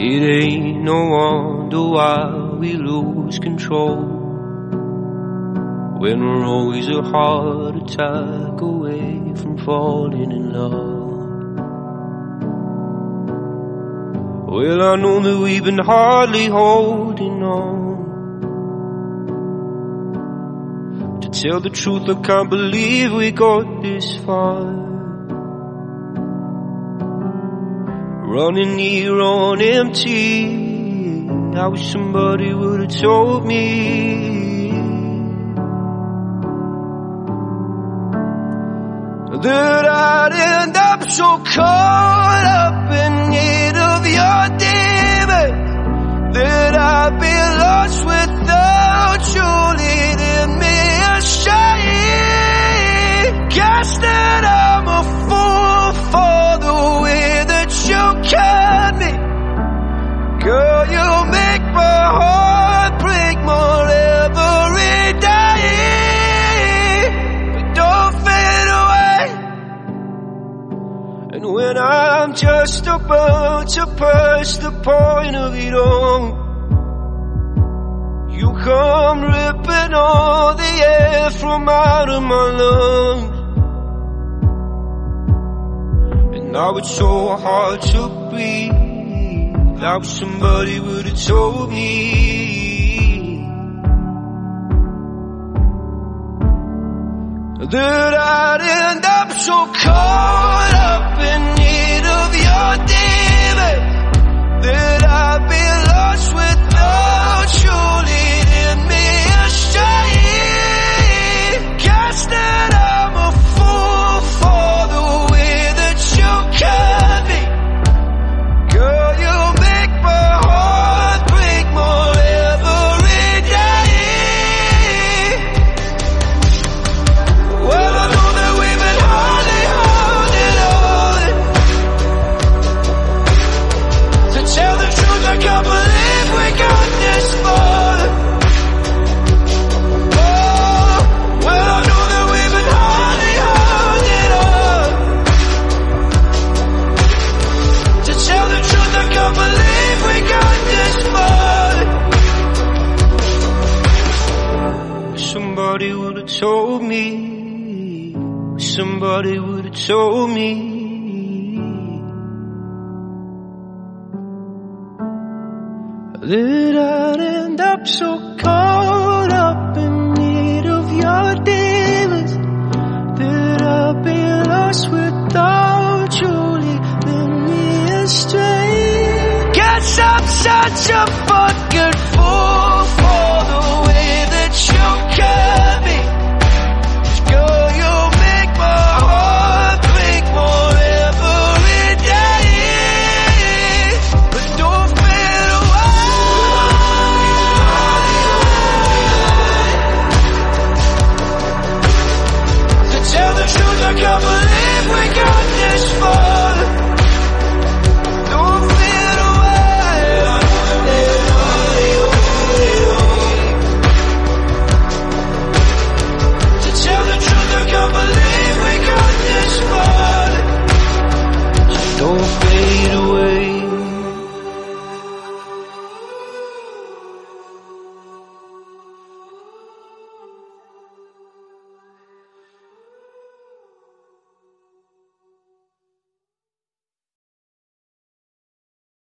It ain't no wonder why we lose control when we're always a heart attack away from falling in love. Well, I know that we've been hardly holding on. To tell the truth, I can't believe we got this far. Running here on empty. I wish somebody would have told me that I'd end up so caught up in need of your demon that I'd be lost without you leading me astray. Guess that I'm And when I'm just about to pass the point of it all, you come ripping all the air from out of my lungs. And now it's so hard to breathe. Now somebody would have told me that I'd end up so caught up Somebody would have told me. Somebody would have told me. That I'd end up so caught up in need of your demons that I'd be lost without you leading me astray. Guess I'm such a fool